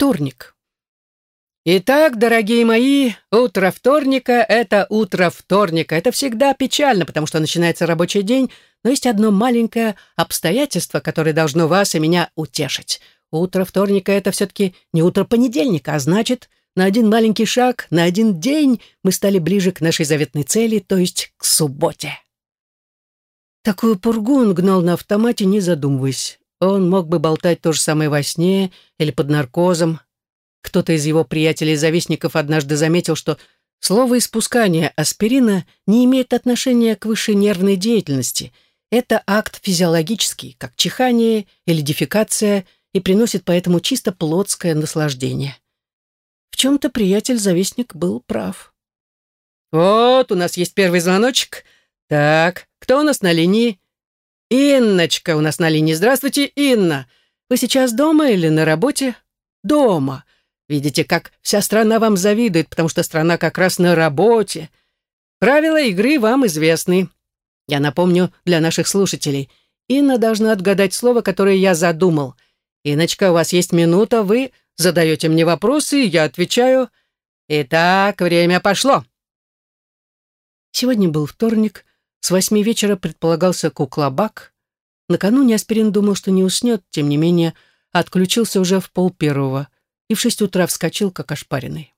Вторник. Итак, дорогие мои, утро вторника — это утро вторника. Это всегда печально, потому что начинается рабочий день, но есть одно маленькое обстоятельство, которое должно вас и меня утешить. Утро вторника — это все-таки не утро понедельника, а значит, на один маленький шаг, на один день мы стали ближе к нашей заветной цели, то есть к субботе. Такую пургу он гнал на автомате, не задумываясь. Он мог бы болтать то же самое во сне или под наркозом, кто-то из его приятелей-завистников однажды заметил, что слово «испускание аспирина» не имеет отношения к высшей нервной деятельности. Это акт физиологический, как чихание или дефекация, и приносит поэтому чисто плотское наслаждение. В чем-то приятель-завистник был прав. «Вот, у нас есть первый звоночек. Так, кто у нас на линии?» «Инночка у нас на линии. Здравствуйте, Инна. Вы сейчас дома или на работе?» «Дома. Видите, как вся страна вам завидует, потому что страна как раз на работе. Правила игры вам известны. Я напомню для наших слушателей. Инна должна отгадать слово, которое я задумал. Иночка, у вас есть минута, вы задаете мне вопросы, я отвечаю. Итак, время пошло. Сегодня был вторник. С восьми вечера предполагался куклобак. Накануне Аспирин думал, что не уснет, тем не менее, отключился уже в пол первого и в шесть утра вскочил, как ошпаренный.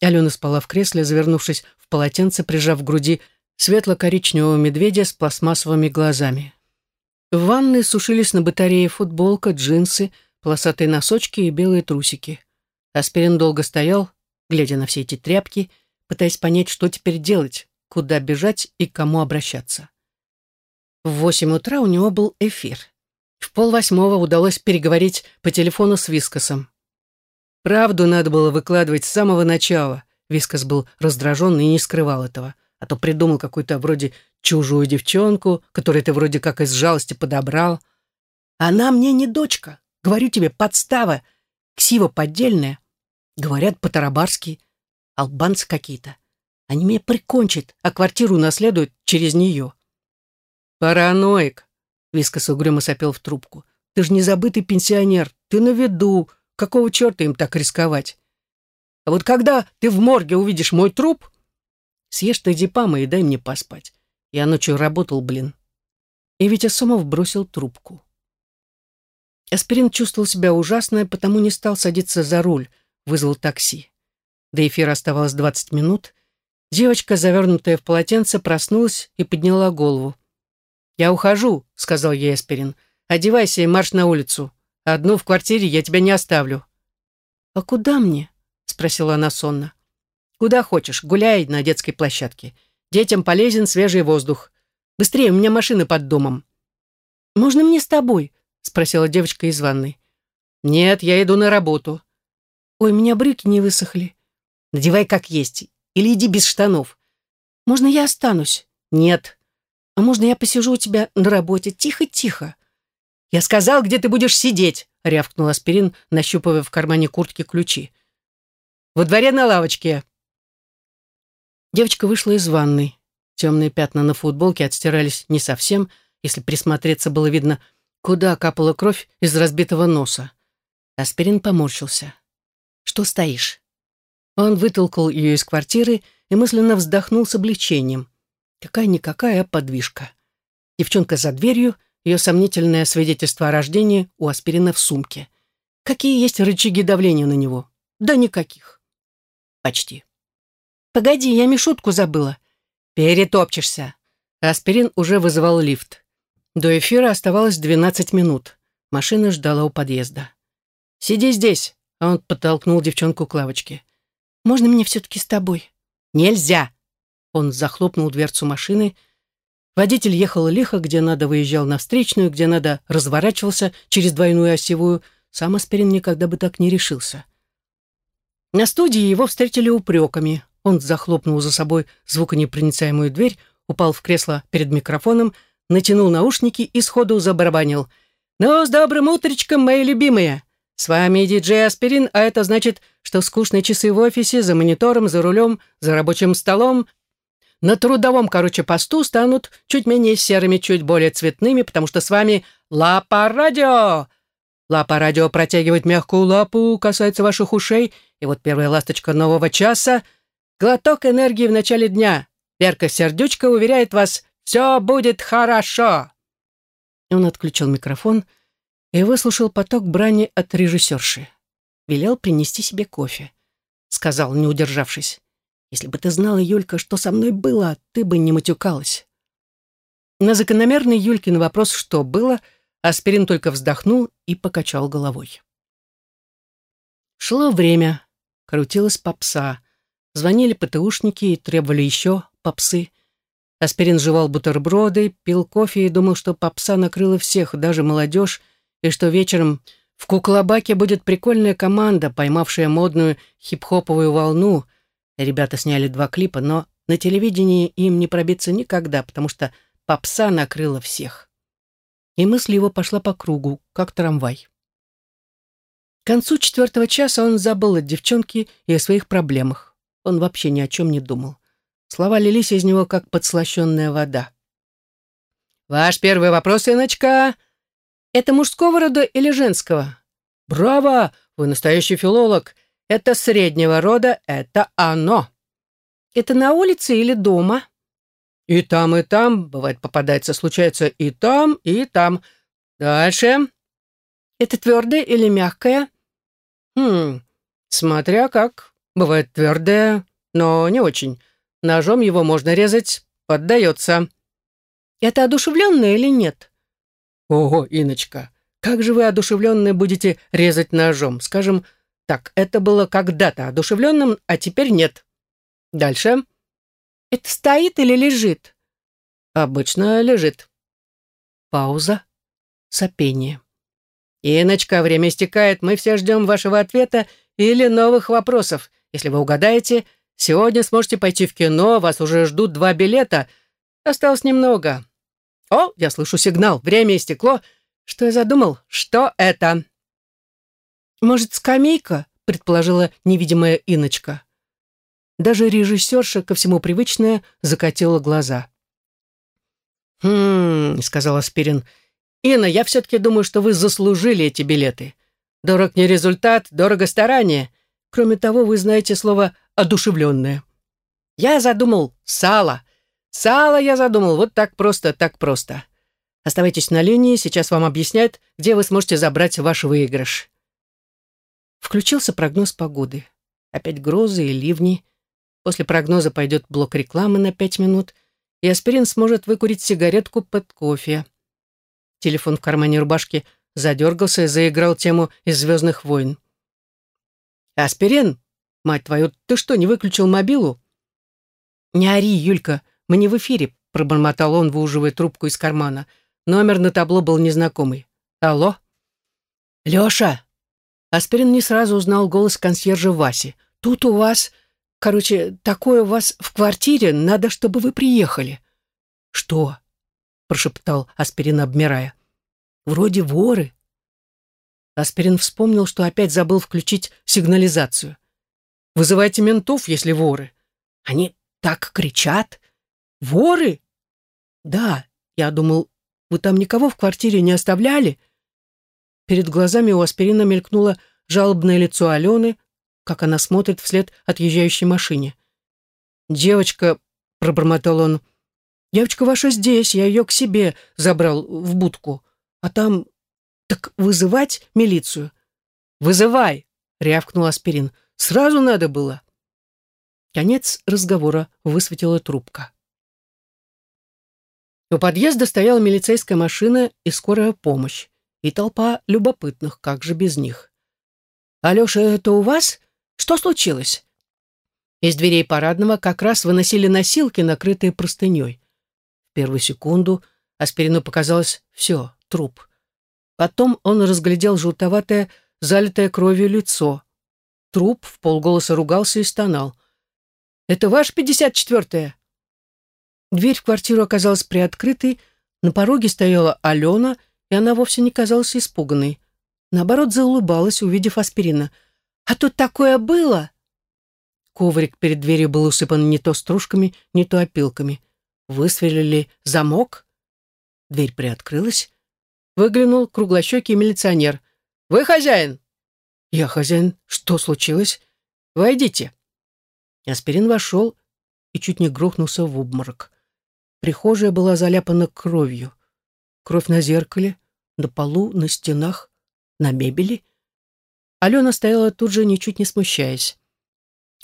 Алена спала в кресле, завернувшись в полотенце, прижав к груди светло-коричневого медведя с пластмассовыми глазами. В ванной сушились на батарее футболка, джинсы, полосатые носочки и белые трусики. Аспирин долго стоял, глядя на все эти тряпки, пытаясь понять, что теперь делать, куда бежать и к кому обращаться. В восемь утра у него был эфир. В полвосьмого удалось переговорить по телефону с Вискосом. Правду надо было выкладывать с самого начала. Вискас был раздражен и не скрывал этого. А то придумал какую-то вроде чужую девчонку, которую ты вроде как из жалости подобрал. Она мне не дочка. Говорю тебе, подстава. Ксива поддельная. Говорят по-тарабарски. Албанцы какие-то. Они меня прикончат, а квартиру наследуют через нее. Параноик. Вискас угрюмо сопел в трубку. Ты же не забытый пенсионер. Ты на виду. Какого черта им так рисковать? А вот когда ты в морге увидишь мой труп, съешь ты дипама и дай мне поспать. Я ночью работал, блин. И Витя Сомов бросил трубку. Аспирин чувствовал себя ужасно, потому не стал садиться за руль, вызвал такси. До эфира оставалось 20 минут. Девочка, завернутая в полотенце, проснулась и подняла голову. «Я ухожу», — сказал ей Аспирин. «Одевайся и марш на улицу. Одну в квартире я тебя не оставлю». «А куда мне?» — спросила она сонно. «Куда хочешь, гуляй на детской площадке. Детям полезен свежий воздух. Быстрее, у меня машина под домом». «Можно мне с тобой?» — спросила девочка из ванной. «Нет, я иду на работу». «Ой, у меня брюки не высохли». «Надевай как есть. Или иди без штанов». «Можно я останусь?» «Нет». «А можно я посижу у тебя на работе? Тихо-тихо». «Я сказал, где ты будешь сидеть!» — рявкнул Аспирин, нащупывая в кармане куртки ключи. «Во дворе на лавочке!» Девочка вышла из ванной. Темные пятна на футболке отстирались не совсем, если присмотреться было видно, куда капала кровь из разбитого носа. Аспирин поморщился. «Что стоишь?» Он вытолкал ее из квартиры и мысленно вздохнул с облегчением. Какая-никакая подвижка. Девчонка за дверью — ее сомнительное свидетельство о рождении у аспирина в сумке. Какие есть рычаги давления на него? Да никаких. Почти. Погоди, я Мишутку забыла. Перетопчешься. Аспирин уже вызывал лифт. До эфира оставалось 12 минут. Машина ждала у подъезда. «Сиди здесь», — он подтолкнул девчонку к лавочке. «Можно мне все-таки с тобой?» «Нельзя!» Он захлопнул дверцу машины, — Водитель ехал лихо, где надо выезжал на встречную, где надо разворачивался через двойную осевую. Сам Аспирин никогда бы так не решился. На студии его встретили упреками. Он захлопнул за собой звуконепроницаемую дверь, упал в кресло перед микрофоном, натянул наушники и сходу забарабанил. «Ну, с добрым утречком, мои любимые! С вами диджей Аспирин, а это значит, что скучные часы в офисе, за монитором, за рулем, за рабочим столом на трудовом, короче, посту станут чуть менее серыми, чуть более цветными, потому что с вами Лапа Радио. Лапа радио протягивает мягкую лапу, касается ваших ушей, и вот первая ласточка нового часа. Глоток энергии в начале дня. Верка Сердючка уверяет вас, все будет хорошо. Он отключил микрофон и выслушал поток брани от режиссерши. Велел принести себе кофе. Сказал, не удержавшись. «Если бы ты знала, Юлька, что со мной было, ты бы не матюкалась». На закономерный Юлькин вопрос «что было?» Аспирин только вздохнул и покачал головой. Шло время, крутилась попса. Звонили ПТУшники и требовали еще попсы. Аспирин жевал бутерброды, пил кофе и думал, что попса накрыла всех, даже молодежь, и что вечером в Куклабаке будет прикольная команда, поймавшая модную хип-хоповую волну. Ребята сняли два клипа, но на телевидении им не пробиться никогда, потому что попса накрыла всех и мысль его пошла по кругу, как трамвай. К концу четвертого часа он забыл о девчонке и о своих проблемах. Он вообще ни о чем не думал. Слова лились из него, как подслащенная вода. «Ваш первый вопрос, Иночка. Это мужского рода или женского?» «Браво! Вы настоящий филолог. Это среднего рода, это оно». «Это на улице или дома?» И там, и там, бывает, попадается, случается и там, и там. Дальше. Это твердое или мягкое? Хм, смотря как. Бывает твердое, но не очень. Ножом его можно резать, поддается. Это одушевленное или нет? Ого, Иночка, как же вы одушевленное будете резать ножом? Скажем, так, это было когда-то одушевленным, а теперь нет. Дальше. Это стоит или лежит? Обычно лежит. Пауза. Сопение. Иночка, время истекает. Мы все ждем вашего ответа или новых вопросов. Если вы угадаете, сегодня сможете пойти в кино. Вас уже ждут два билета. Осталось немного. О, я слышу сигнал. Время истекло. Что я задумал? Что это? Может, скамейка? Предположила невидимая Иночка. Даже режиссерша, ко всему привычная, закатила глаза. «Хм...» — сказал Аспирин. «Инна, я все-таки думаю, что вы заслужили эти билеты. Дорог не результат, дорого старание. Кроме того, вы знаете слово «одушевленное». Я задумал сало. Сало я задумал. Вот так просто, так просто. Оставайтесь на линии, сейчас вам объясняют, где вы сможете забрать ваш выигрыш. Включился прогноз погоды. Опять грозы и ливни. После прогноза пойдет блок рекламы на пять минут, и аспирин сможет выкурить сигаретку под кофе. Телефон в кармане рубашки задергался и заиграл тему из «Звездных войн». «Аспирин? Мать твою, ты что, не выключил мобилу?» «Не ори, Юлька, мы не в эфире», — пробормотал он, выуживая трубку из кармана. Номер на табло был незнакомый. «Алло?» «Лёша!» Аспирин не сразу узнал голос консьержа Васи. «Тут у вас...» Короче, такое у вас в квартире, надо, чтобы вы приехали». «Что?» — прошептал Аспирин, обмирая. «Вроде воры». Аспирин вспомнил, что опять забыл включить сигнализацию. «Вызывайте ментов, если воры». «Они так кричат». «Воры?» «Да, я думал, вы там никого в квартире не оставляли?» Перед глазами у Аспирина мелькнуло жалобное лицо Алены, как она смотрит вслед отъезжающей машине. «Девочка», — пробормотал он, — «девочка ваша здесь, я ее к себе забрал в будку. А там... Так вызывать милицию?» «Вызывай!» — рявкнул Аспирин. «Сразу надо было!» Конец разговора высветила трубка. У подъезда стояла милицейская машина и скорая помощь, и толпа любопытных, как же без них. «Алеша, это у вас?» Что случилось?» Из дверей парадного как раз выносили носилки, накрытые простыней. В первую секунду Аспирину показалось все, труп. Потом он разглядел желтоватое, залитое кровью лицо. Труп в полголоса ругался и стонал. «Это ваш пятьдесят четвертая?» Дверь в квартиру оказалась приоткрытой, на пороге стояла Алена, и она вовсе не казалась испуганной. Наоборот, заулыбалась, увидев аспирина — а тут такое было!» Коврик перед дверью был усыпан не то стружками, не то опилками. Высверлили замок. Дверь приоткрылась. Выглянул круглощекий милиционер. Вы хозяин?» «Я хозяин. Что случилось? Войдите». Аспирин вошел и чуть не грохнулся в обморок. Прихожая была заляпана кровью. Кровь на зеркале, на полу, на стенах, на мебели. Алена стояла тут же, ничуть не смущаясь.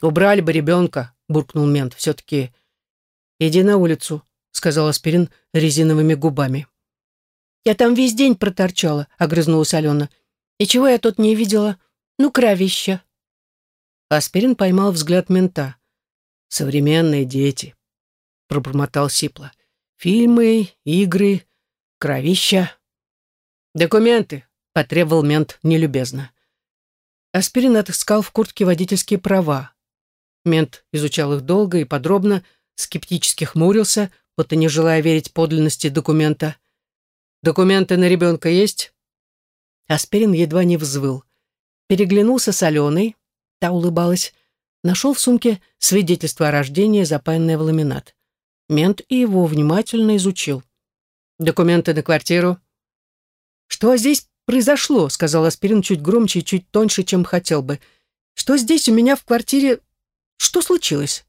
«Убрали бы ребенка», — буркнул мент. «Все-таки иди на улицу», — сказал Аспирин резиновыми губами. «Я там весь день проторчала», — огрызнулась Алена. «И чего я тут не видела? Ну, кровища». Аспирин поймал взгляд мента. «Современные дети», — пробормотал Сипла. «Фильмы, игры, кровища». «Документы», — потребовал мент нелюбезно. Аспирин отыскал в куртке водительские права. Мент изучал их долго и подробно, скептически хмурился, будто не желая верить подлинности документа. «Документы на ребенка есть?» Аспирин едва не взвыл. Переглянулся с Аленой, та улыбалась, нашел в сумке свидетельство о рождении, запаянное в ламинат. Мент и его внимательно изучил. «Документы на квартиру?» «Что здесь произошло?» — сказал Аспирин чуть громче и чуть тоньше, чем хотел бы. «Что здесь у меня в квартире что случилось?»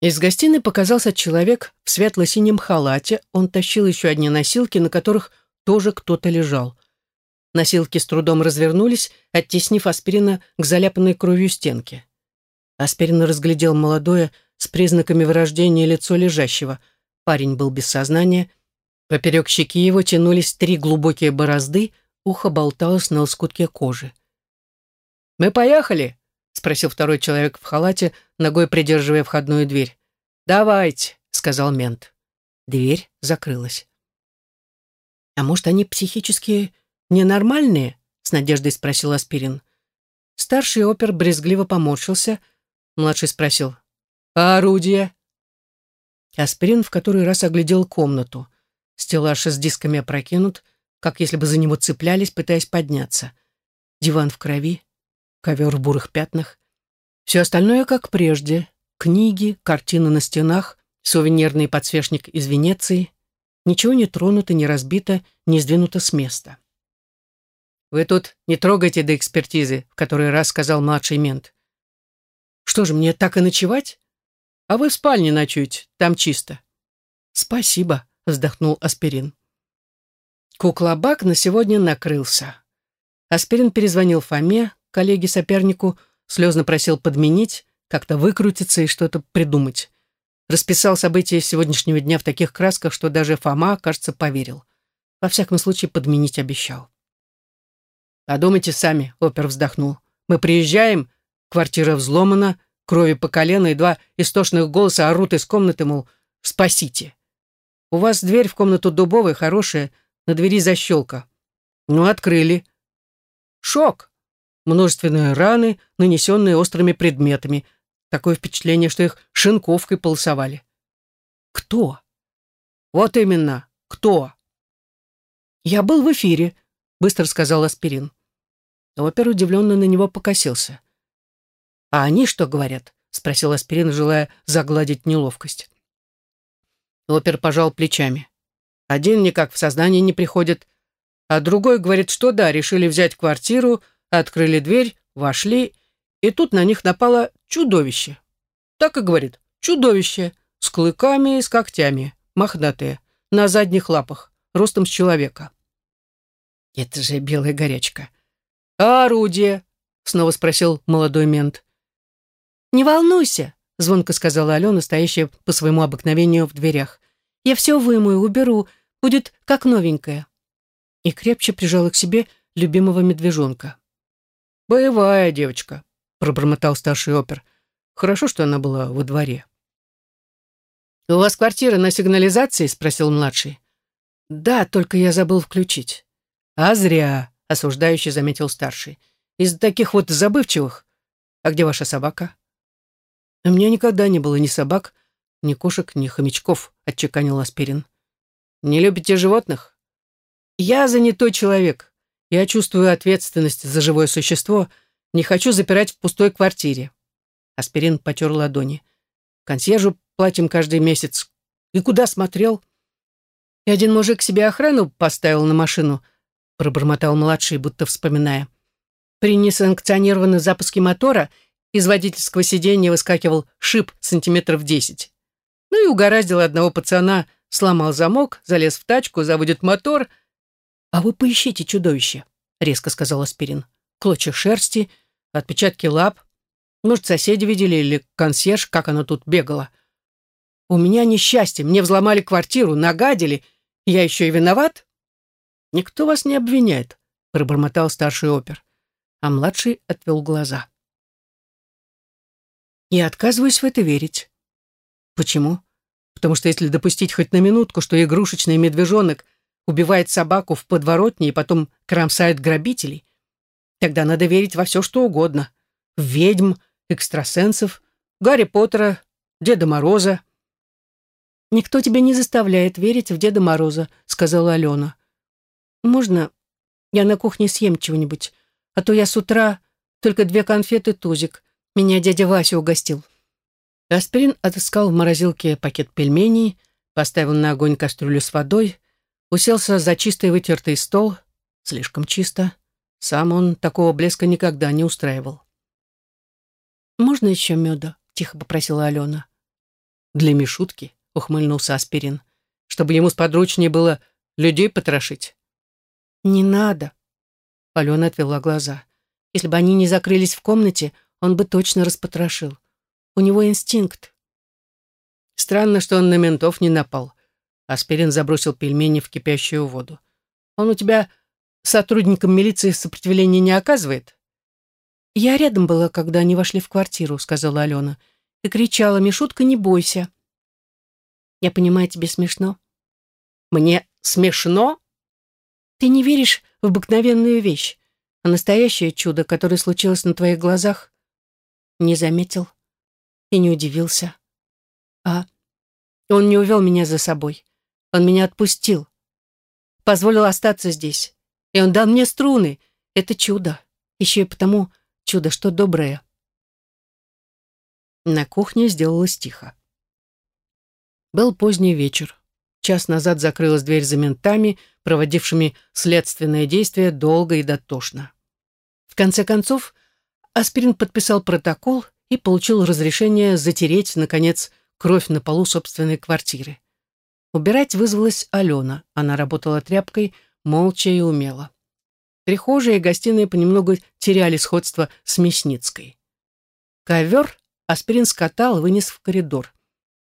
Из гостиной показался человек в светло-синем халате. Он тащил еще одни носилки, на которых тоже кто-то лежал. Носилки с трудом развернулись, оттеснив аспирина к заляпанной кровью стенке. Аспирин разглядел молодое, с признаками вырождения лицо лежащего. Парень был без сознания. Поперек щеки его тянулись три глубокие борозды, ухо болталось на лоскутке кожи. «Мы поехали!» — спросил второй человек в халате, ногой придерживая входную дверь. «Давайте», — сказал мент. Дверь закрылась. «А может, они психически ненормальные?» — с надеждой спросил Аспирин. Старший опер брезгливо поморщился. Младший спросил. «А орудие?» Аспирин в который раз оглядел комнату. Стеллаж с дисками опрокинут, как если бы за него цеплялись, пытаясь подняться. Диван в крови, ковер в бурых пятнах. Все остальное как прежде. Книги, картины на стенах, сувенирный подсвечник из Венеции. Ничего не тронуто, не разбито, не сдвинуто с места. «Вы тут не трогайте до экспертизы», в который раз сказал младший мент. «Что же, мне так и ночевать? А вы в спальне ночуете, там чисто». «Спасибо», — вздохнул Аспирин. Куклобак на сегодня накрылся. Аспирин перезвонил Фоме, коллеге-сопернику, слезно просил подменить, как-то выкрутиться и что-то придумать. Расписал события сегодняшнего дня в таких красках, что даже Фома, кажется, поверил. Во всяком случае, подменить обещал. «Подумайте сами», — опер вздохнул. «Мы приезжаем, квартира взломана, крови по колено, и два истошных голоса орут из комнаты, мол, спасите. У вас дверь в комнату дубовая, хорошая, на двери защелка. Ну, открыли. Шок. Множественные раны, нанесенные острыми предметами. Такое впечатление, что их шинковкой полосовали. Кто? Вот именно, кто? Я был в эфире, быстро сказал Аспирин. Опер удивленно на него покосился. «А они что говорят?» — спросил Аспирин, желая загладить неловкость. Опер пожал плечами. Один никак в сознание не приходит, а другой говорит, что да, решили взять квартиру, открыли дверь, вошли, и тут на них напало чудовище. Так и говорит, чудовище, с клыками и с когтями, мохнатые, на задних лапах, ростом с человека. Это же белая горячка. «А орудие?» — снова спросил молодой мент. «Не волнуйся», — звонко сказала Алена, стоящая по своему обыкновению в дверях. «Я все вымою, уберу, будет как новенькая». И крепче прижала к себе любимого медвежонка. «Боевая девочка», — пробормотал старший опер. «Хорошо, что она была во дворе». «У вас квартира на сигнализации?» — спросил младший. «Да, только я забыл включить». «А зря», — осуждающий заметил старший. «Из таких вот забывчивых. А где ваша собака?» «У меня никогда не было ни собак, ни кошек, ни хомячков», — отчеканил Аспирин. «Не любите животных?» «Я занятой человек. Я чувствую ответственность за живое существо. Не хочу запирать в пустой квартире». Аспирин потер ладони. «Консьержу платим каждый месяц. И куда смотрел?» И один мужик себе охрану поставил на машину — пробормотал младший, будто вспоминая. При несанкционированном запуске мотора из водительского сиденья выскакивал шип сантиметров десять. Ну и угораздило одного пацана, сломал замок, залез в тачку, заводит мотор. «А вы поищите чудовище», — резко сказал Аспирин. «Клочья шерсти, отпечатки лап. Может, соседи видели или консьерж, как оно тут бегало. У меня несчастье, мне взломали квартиру, нагадили. Я еще и виноват?» «Никто вас не обвиняет», — пробормотал старший опер. А младший отвел глаза. «Я отказываюсь в это верить». «Почему?» «Потому что если допустить хоть на минутку, что игрушечный медвежонок убивает собаку в подворотне и потом кромсает грабителей, тогда надо верить во все, что угодно. В ведьм, экстрасенсов, Гарри Поттера, Деда Мороза». «Никто тебя не заставляет верить в Деда Мороза», — сказала Алена. «Можно я на кухне съем чего-нибудь? А то я с утра только две конфеты тузик. Меня дядя Вася угостил». Аспирин отыскал в морозилке пакет пельменей, поставил на огонь кастрюлю с водой, уселся за чистый вытертый стол, слишком чисто. Сам он такого блеска никогда не устраивал. «Можно еще меда?» — тихо попросила Алена. «Для Мишутки», — ухмыльнулся Аспирин, «чтобы ему сподручнее было людей потрошить». «Не надо». Алена отвела глаза. Если бы они не закрылись в комнате, он бы точно распотрошил. У него инстинкт. Странно, что он на ментов не напал. Аспирин забросил пельмени в кипящую воду. Он у тебя сотрудникам милиции сопротивления не оказывает? Я рядом была, когда они вошли в квартиру, сказала Алена, и кричала, Мишутка, не бойся. Я понимаю, тебе смешно. Мне смешно? Ты не веришь в обыкновенную вещь, а настоящее чудо, которое случилось на твоих глазах, не заметил и не удивился. А он не увел меня за собой. Он меня отпустил. Позволил остаться здесь. И он дал мне струны. Это чудо. Еще и потому чудо, что доброе. На кухне сделалось тихо. Был поздний вечер. Час назад закрылась дверь за ментами, проводившими следственное действие долго и дотошно. В конце концов, Аспирин подписал протокол и получил разрешение затереть, наконец, кровь на полу собственной квартиры. Убирать вызвалась Алена. Она работала тряпкой, молча и умело. Прихожая и гостиная понемногу теряли сходство с Мясницкой. Ковер Аспирин скатал и вынес в коридор.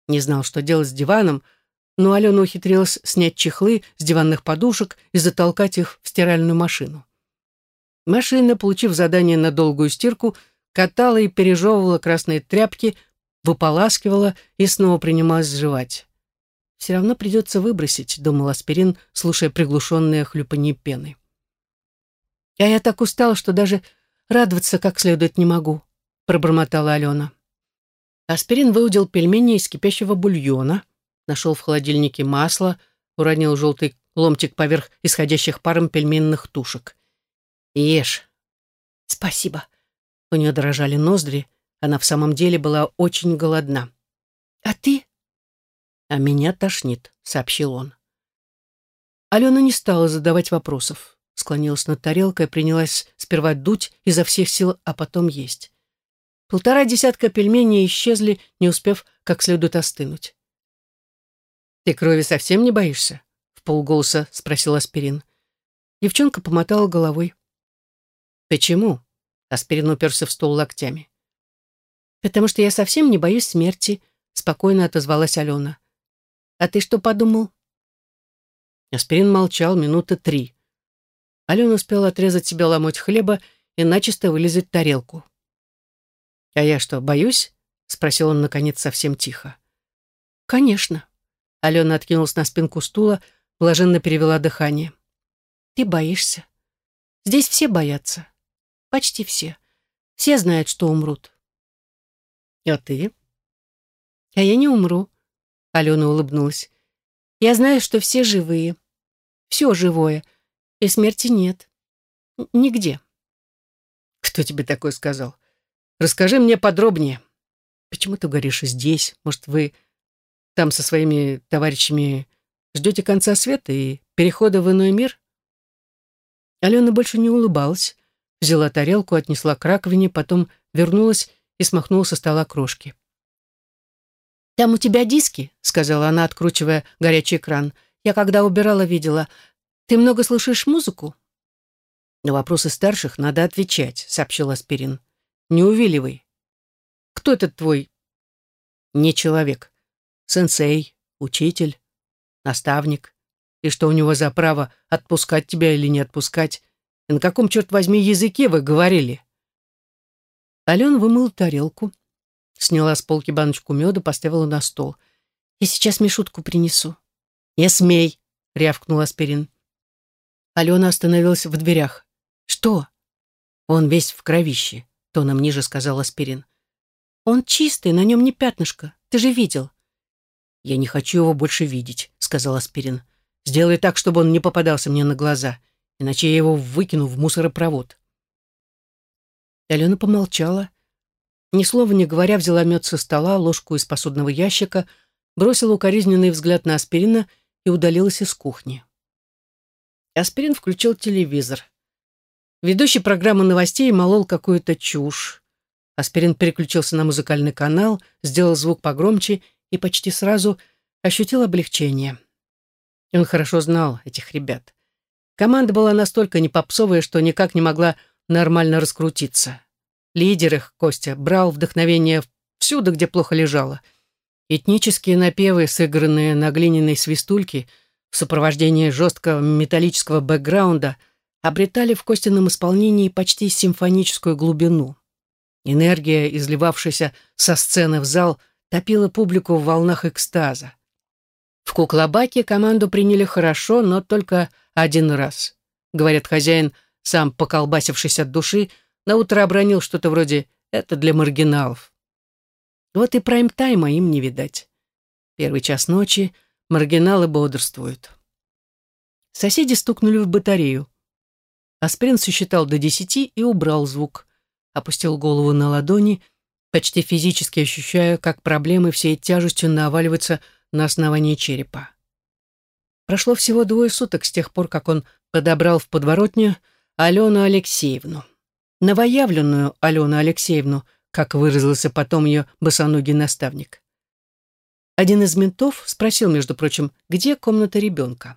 Не знал, что делать с диваном, но Алена ухитрилась снять чехлы с диванных подушек и затолкать их в стиральную машину. Машина, получив задание на долгую стирку, катала и пережевывала красные тряпки, выполаскивала и снова принималась сживать. «Все равно придется выбросить», — думал Аспирин, слушая приглушенное хлюпанье пены. «А я так устал, что даже радоваться как следует не могу», — пробормотала Алена. Аспирин выудил пельмени из кипящего бульона, нашел в холодильнике масло, уронил желтый ломтик поверх исходящих паром пельменных тушек. «Ешь». «Спасибо». У нее дрожали ноздри, она в самом деле была очень голодна. «А ты?» «А меня тошнит», — сообщил он. Алена не стала задавать вопросов. Склонилась над тарелкой, принялась сперва дуть изо всех сил, а потом есть. Полтора десятка пельменей исчезли, не успев как следует остынуть. «Ты крови совсем не боишься?» — в полголоса спросил Аспирин. Девчонка помотала головой. «Почему?» — Аспирин уперся в стол локтями. «Потому что я совсем не боюсь смерти», — спокойно отозвалась Алена. «А ты что подумал?» Аспирин молчал минуты три. Алена успела отрезать себе ломоть хлеба и начисто вылезать тарелку. «А я что, боюсь?» — спросил он, наконец, совсем тихо. «Конечно». Алена откинулась на спинку стула, блаженно перевела дыхание. «Ты боишься. Здесь все боятся. Почти все. Все знают, что умрут». «А ты?» «А я не умру», — Алена улыбнулась. «Я знаю, что все живые. Все живое. И смерти нет. Нигде». «Кто тебе такое сказал? Расскажи мне подробнее. Почему ты говоришь здесь? Может, вы там со своими товарищами ждете конца света и перехода в иной мир? Алена больше не улыбалась, взяла тарелку, отнесла к раковине, потом вернулась и смахнула со стола крошки. «Там у тебя диски», — сказала она, откручивая горячий кран. «Я когда убирала, видела. Ты много слушаешь музыку?» «На вопросы старших надо отвечать», — сообщил Аспирин. «Не увиливай. Кто этот твой?» «Не человек. Сенсей, учитель, наставник. И что у него за право отпускать тебя или не отпускать? И на каком, черт возьми, языке вы говорили?» Алена вымыла тарелку, сняла с полки баночку меда, поставила на стол. «Я сейчас Мишутку принесу». «Не смей!» — рявкнул Аспирин. Алена остановилась в дверях. «Что?» «Он весь в кровище», — тоном ниже сказал Аспирин. «Он чистый, на нем не пятнышко. Ты же видел». «Я не хочу его больше видеть», — сказал Аспирин. Сделай так, чтобы он не попадался мне на глаза, иначе я его выкину в мусоропровод. Алена помолчала. Ни слова не говоря, взяла мед со стола, ложку из посудного ящика, бросила укоризненный взгляд на аспирина и удалилась из кухни. Аспирин включил телевизор. Ведущий программы новостей молол какую-то чушь. Аспирин переключился на музыкальный канал, сделал звук погромче и почти сразу ощутил облегчение. Он хорошо знал этих ребят. Команда была настолько непопсовая, что никак не могла нормально раскрутиться. Лидер их, Костя, брал вдохновение всюду, где плохо лежало. Этнические напевы, сыгранные на глиняной свистульке, в сопровождении жесткого металлического бэкграунда, обретали в Костином исполнении почти симфоническую глубину. Энергия, изливавшаяся со сцены в зал, топила публику в волнах экстаза. В Куклабаке команду приняли хорошо, но только один раз. Говорят, хозяин, сам поколбасившись от души, наутро обронил что-то вроде «это для маргиналов». Вот и прайм-тайма им не видать. Первый час ночи маргиналы бодрствуют. Соседи стукнули в батарею. Асприн сосчитал до десяти и убрал звук. Опустил голову на ладони, почти физически ощущая, как проблемы всей тяжестью наваливаются на основании черепа. Прошло всего двое суток с тех пор, как он подобрал в подворотню Алену Алексеевну. Новоявленную Алену Алексеевну, как выразился потом ее босоногий наставник. Один из ментов спросил, между прочим, где комната ребенка.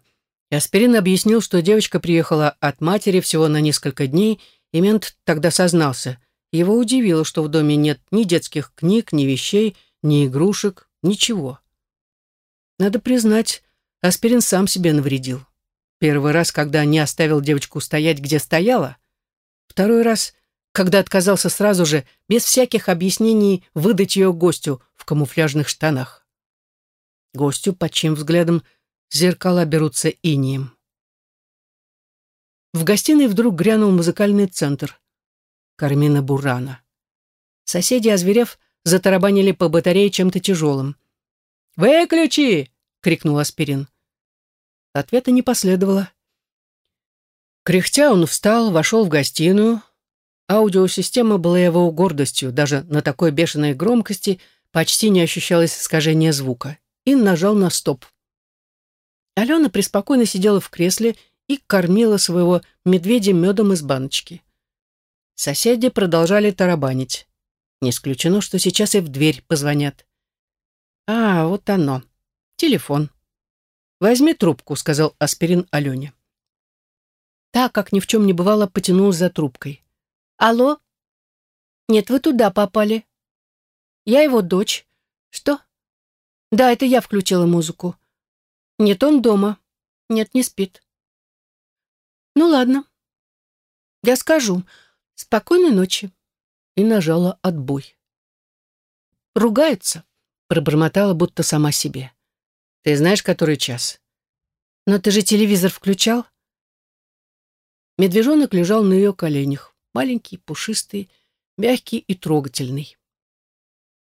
И Аспирин объяснил, что девочка приехала от матери всего на несколько дней, и мент тогда сознался. Его удивило, что в доме нет ни детских книг, ни вещей, ни игрушек, ничего. Надо признать, Аспирин сам себе навредил. Первый раз, когда не оставил девочку стоять, где стояла. Второй раз, когда отказался сразу же, без всяких объяснений, выдать ее гостю в камуфляжных штанах. Гостю, под чьим взглядом зеркала берутся инием. В гостиной вдруг грянул музыкальный центр. Кармина Бурана. Соседи, озверев, затарабанили по батарее чем-то тяжелым. «Выключи!» — крикнул Аспирин. Ответа не последовало. Кряхтя он встал, вошел в гостиную. Аудиосистема была его гордостью, даже на такой бешеной громкости почти не ощущалось искажение звука, и нажал на стоп. Алена преспокойно сидела в кресле и кормила своего медведя медом из баночки. Соседи продолжали тарабанить. Не исключено, что сейчас и в дверь позвонят. «А, вот оно. Телефон». «Возьми трубку», — сказал Аспирин Алене. Та, как ни в чем не бывало, потянулась за трубкой. «Алло? Нет, вы туда попали. Я его дочь. Что? Да, это я включила музыку. Нет, он дома. Нет, не спит. Ну ладно. Я скажу. Спокойной ночи. И нажала отбой. Ругается пробормотала, будто сама себе. «Ты знаешь, который час?» «Но ты же телевизор включал?» Медвежонок лежал на ее коленях, маленький, пушистый, мягкий и трогательный.